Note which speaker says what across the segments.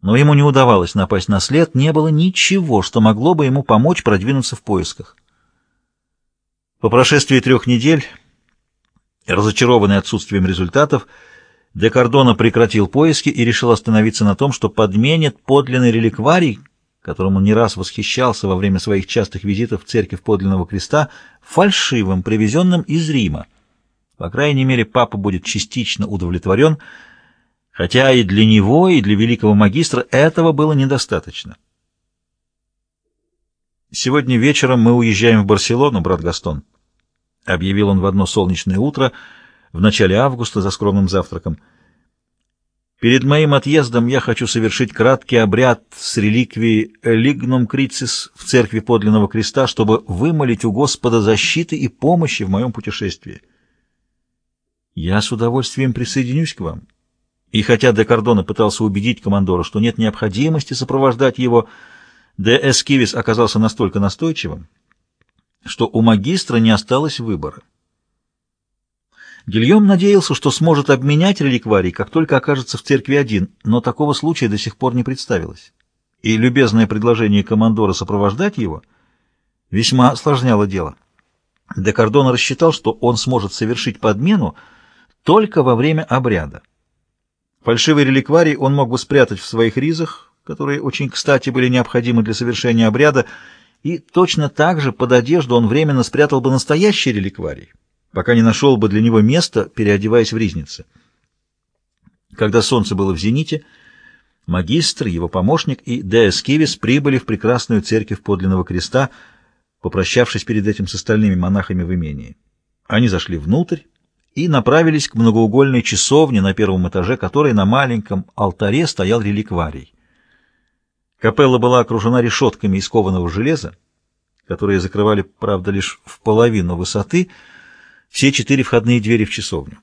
Speaker 1: но ему не удавалось напасть на след, не было ничего, что могло бы ему помочь продвинуться в поисках. По прошествии трех недель, разочарованный отсутствием результатов, Де Кордона прекратил поиски и решил остановиться на том, что подменит подлинный реликварий, которым он не раз восхищался во время своих частых визитов в церковь подлинного креста, фальшивым, привезенным из Рима. По крайней мере, папа будет частично удовлетворен, хотя и для него, и для великого магистра этого было недостаточно. «Сегодня вечером мы уезжаем в Барселону, брат Гастон», — объявил он в одно солнечное утро в начале августа за скромным завтраком. «Перед моим отъездом я хочу совершить краткий обряд с реликвией Лигнум Крицис в церкви подлинного креста, чтобы вымолить у Господа защиты и помощи в моем путешествии. Я с удовольствием присоединюсь к вам». И хотя де Кордона пытался убедить командора, что нет необходимости сопровождать его, де Эскивис оказался настолько настойчивым, что у магистра не осталось выбора. Гильем надеялся, что сможет обменять реликварий, как только окажется в церкви один, но такого случая до сих пор не представилось. И любезное предложение командора сопровождать его весьма осложняло дело. Де рассчитал, что он сможет совершить подмену только во время обряда. Фальшивый реликварий он мог бы спрятать в своих ризах, которые очень кстати были необходимы для совершения обряда, и точно так же под одежду он временно спрятал бы настоящий реликварий, пока не нашел бы для него место, переодеваясь в ризнице. Когда солнце было в зените, магистр, его помощник и Деэс Кивис прибыли в прекрасную церковь подлинного креста, попрощавшись перед этим с остальными монахами в имении. Они зашли внутрь, и направились к многоугольной часовне на первом этаже, которой на маленьком алтаре стоял реликварий. Капелла была окружена решетками из кованого железа, которые закрывали, правда, лишь в половину высоты все четыре входные двери в часовню.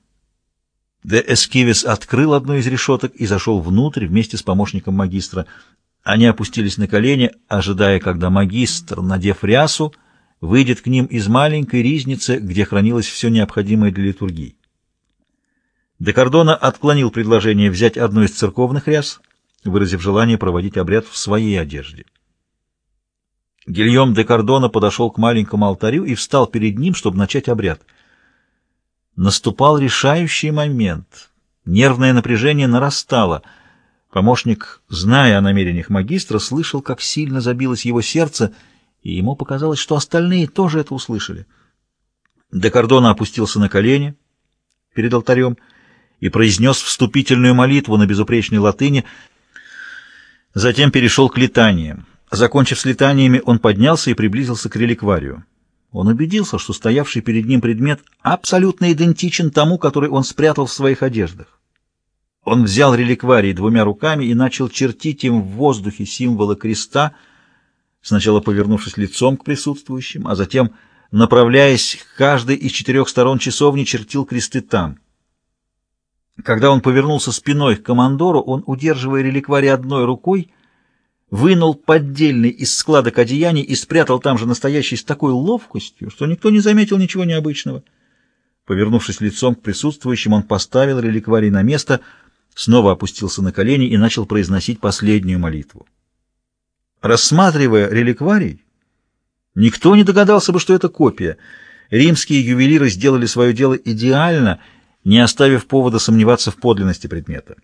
Speaker 1: Де Эскивис открыл одну из решеток и зашел внутрь вместе с помощником магистра. Они опустились на колени, ожидая, когда магистр, надев рясу, выйдет к ним из маленькой ризницы, где хранилось все необходимое для литургии. Декардона отклонил предложение взять одну из церковных ряс, выразив желание проводить обряд в своей одежде. Гильем де Кардона подошел к маленькому алтарю и встал перед ним, чтобы начать обряд. Наступал решающий момент. Нервное напряжение нарастало. Помощник, зная о намерениях магистра, слышал, как сильно забилось его сердце — и ему показалось, что остальные тоже это услышали. Декардона опустился на колени перед алтарем и произнес вступительную молитву на безупречной латыни, затем перешел к летаниям. Закончив с летаниями, он поднялся и приблизился к реликварию. Он убедился, что стоявший перед ним предмет абсолютно идентичен тому, который он спрятал в своих одеждах. Он взял реликварий двумя руками и начал чертить им в воздухе символы креста — сначала повернувшись лицом к присутствующим, а затем, направляясь к каждой из четырех сторон часовни, чертил кресты там. Когда он повернулся спиной к командору, он, удерживая реликварий одной рукой, вынул поддельный из складок одеяний и спрятал там же настоящий с такой ловкостью, что никто не заметил ничего необычного. Повернувшись лицом к присутствующим, он поставил реликварий на место, снова опустился на колени и начал произносить последнюю молитву. Рассматривая реликварий, никто не догадался бы, что это копия. Римские ювелиры сделали свое дело идеально, не оставив повода сомневаться в подлинности предмета.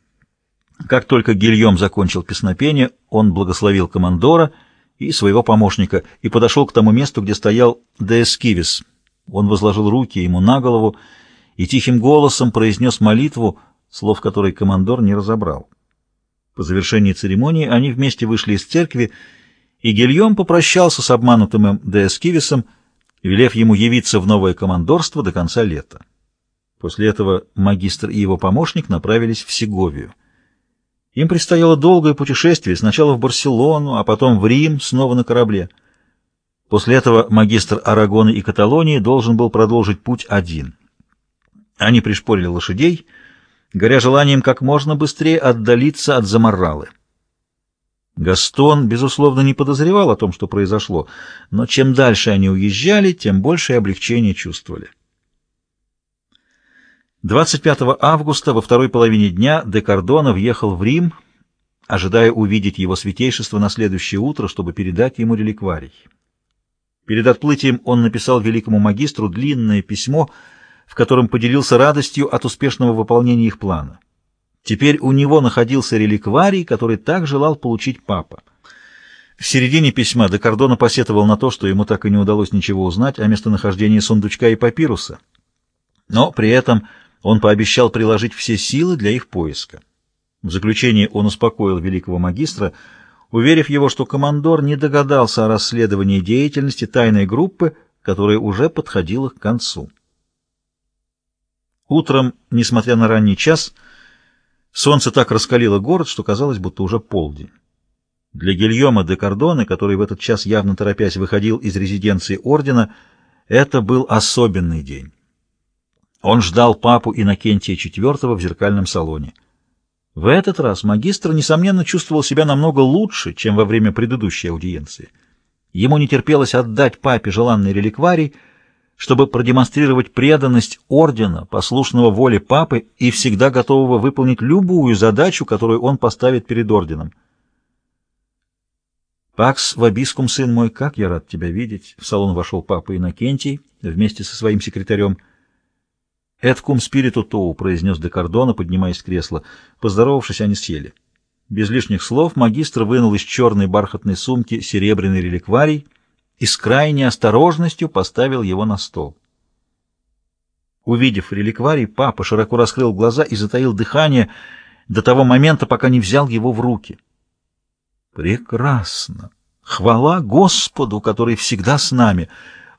Speaker 1: Как только Гильем закончил песнопение, он благословил командора и своего помощника и подошел к тому месту, где стоял Деэскивис. Он возложил руки ему на голову и тихим голосом произнес молитву, слов которой командор не разобрал. По завершении церемонии они вместе вышли из церкви, и Гильем попрощался с обманутым им Деэскивисом, велев ему явиться в новое командорство до конца лета. После этого магистр и его помощник направились в Сеговию. Им предстояло долгое путешествие, сначала в Барселону, а потом в Рим, снова на корабле. После этого магистр Арагона и Каталонии должен был продолжить путь один. Они пришпорили лошадей — горя желанием как можно быстрее отдалиться от Заморралы. Гастон, безусловно, не подозревал о том, что произошло, но чем дальше они уезжали, тем большее облегчение чувствовали. 25 августа во второй половине дня де Кардона въехал в Рим, ожидая увидеть его святейшество на следующее утро, чтобы передать ему реликварий. Перед отплытием он написал великому магистру длинное письмо, в котором поделился радостью от успешного выполнения их плана. Теперь у него находился реликварий, который так желал получить папа. В середине письма Декардона посетовал на то, что ему так и не удалось ничего узнать о местонахождении сундучка и папируса. Но при этом он пообещал приложить все силы для их поиска. В заключение он успокоил великого магистра, уверив его, что командор не догадался о расследовании деятельности тайной группы, которая уже подходила к концу. Утром, несмотря на ранний час, солнце так раскалило город, что казалось, будто уже полдень. Для Гильома де Кордоне, который в этот час явно торопясь выходил из резиденции ордена, это был особенный день. Он ждал папу Иннокентия IV в зеркальном салоне. В этот раз магистр, несомненно, чувствовал себя намного лучше, чем во время предыдущей аудиенции. Ему не терпелось отдать папе желанный реликварий, чтобы продемонстрировать преданность ордена, послушного воле папы и всегда готового выполнить любую задачу, которую он поставит перед орденом. «Пакс вобискум, сын мой, как я рад тебя видеть!» В салон вошел папа Иннокентий вместе со своим секретарем. «Эткум спириту тоу», — произнес Декардона, поднимаясь с кресла. Поздоровавшись, они сели. Без лишних слов магистр вынул из черной бархатной сумки серебряный реликварий и с крайней осторожностью поставил его на стол. Увидев реликварий, папа широко раскрыл глаза и затаил дыхание до того момента, пока не взял его в руки. Прекрасно! Хвала Господу, который всегда с нами!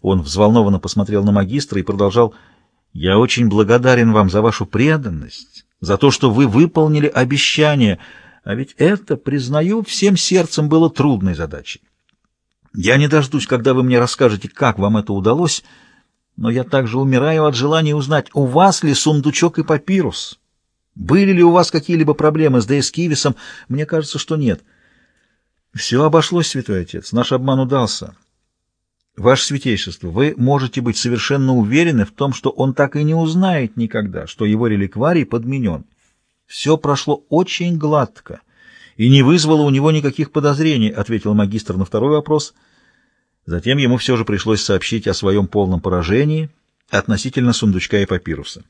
Speaker 1: Он взволнованно посмотрел на магистра и продолжал «Я очень благодарен вам за вашу преданность, за то, что вы выполнили обещание, а ведь это, признаю, всем сердцем было трудной задачей. Я не дождусь, когда вы мне расскажете, как вам это удалось, но я также умираю от желания узнать, у вас ли сундучок и папирус. Были ли у вас какие-либо проблемы с Дейс Кивисом? Мне кажется, что нет». Все обошлось, святой отец, наш обман удался. Ваше святейшество, вы можете быть совершенно уверены в том, что он так и не узнает никогда, что его реликварий подменен. Все прошло очень гладко и не вызвало у него никаких подозрений, ответил магистр на второй вопрос. Затем ему все же пришлось сообщить о своем полном поражении относительно сундучка и папируса.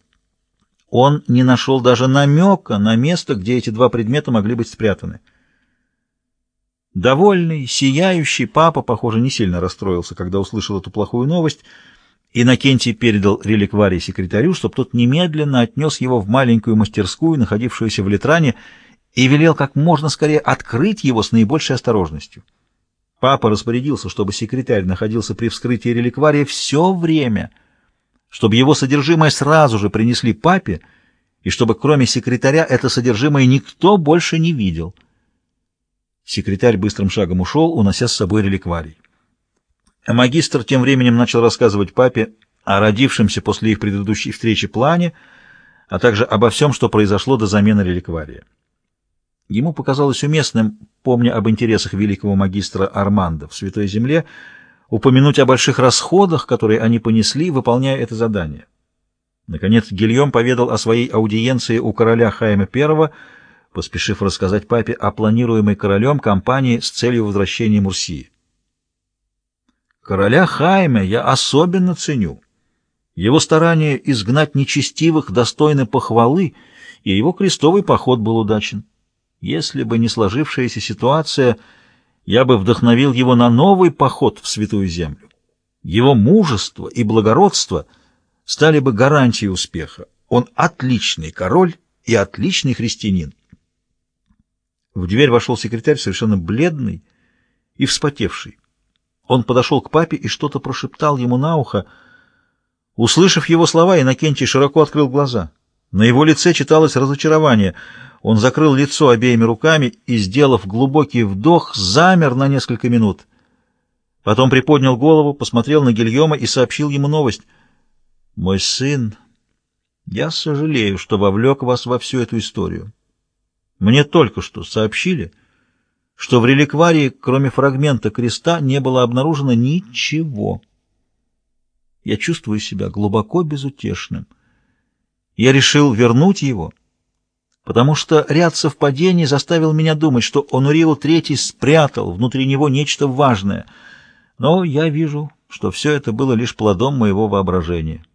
Speaker 1: Он не нашел даже намека на место, где эти два предмета могли быть спрятаны. Довольный, сияющий папа, похоже, не сильно расстроился, когда услышал эту плохую новость. Иннокентий передал реликварий секретарю, чтобы тот немедленно отнес его в маленькую мастерскую, находившуюся в Литране, и велел как можно скорее открыть его с наибольшей осторожностью. Папа распорядился, чтобы секретарь находился при вскрытии реликвария все время, чтобы его содержимое сразу же принесли папе, и чтобы кроме секретаря это содержимое никто больше не видел. Секретарь быстрым шагом ушел, унося с собой реликварий. Магистр тем временем начал рассказывать папе о родившемся после их предыдущей встречи плане, а также обо всем, что произошло до замены реликвария. Ему показалось уместным, помня об интересах великого магистра Армандо в Святой Земле, упомянуть о больших расходах, которые они понесли, выполняя это задание. Наконец Гильем поведал о своей аудиенции у короля Хайма I, поспешив рассказать папе о планируемой королем кампании с целью возвращения Мурсии. Короля Хайме я особенно ценю. Его старание изгнать нечестивых достойны похвалы, и его крестовый поход был удачен. Если бы не сложившаяся ситуация, я бы вдохновил его на новый поход в Святую Землю. Его мужество и благородство стали бы гарантией успеха. Он отличный король и отличный христианин. В дверь вошел секретарь, совершенно бледный и вспотевший. Он подошел к папе и что-то прошептал ему на ухо. Услышав его слова, Иннокентий широко открыл глаза. На его лице читалось разочарование. Он закрыл лицо обеими руками и, сделав глубокий вдох, замер на несколько минут. Потом приподнял голову, посмотрел на Гильома и сообщил ему новость. «Мой сын, я сожалею, что вовлек вас во всю эту историю. Мне только что сообщили, что в реликварии, кроме фрагмента креста, не было обнаружено ничего. Я чувствую себя глубоко безутешным. Я решил вернуть его, потому что ряд совпадений заставил меня думать, что Онурио Третий спрятал внутри него нечто важное. Но я вижу, что все это было лишь плодом моего воображения.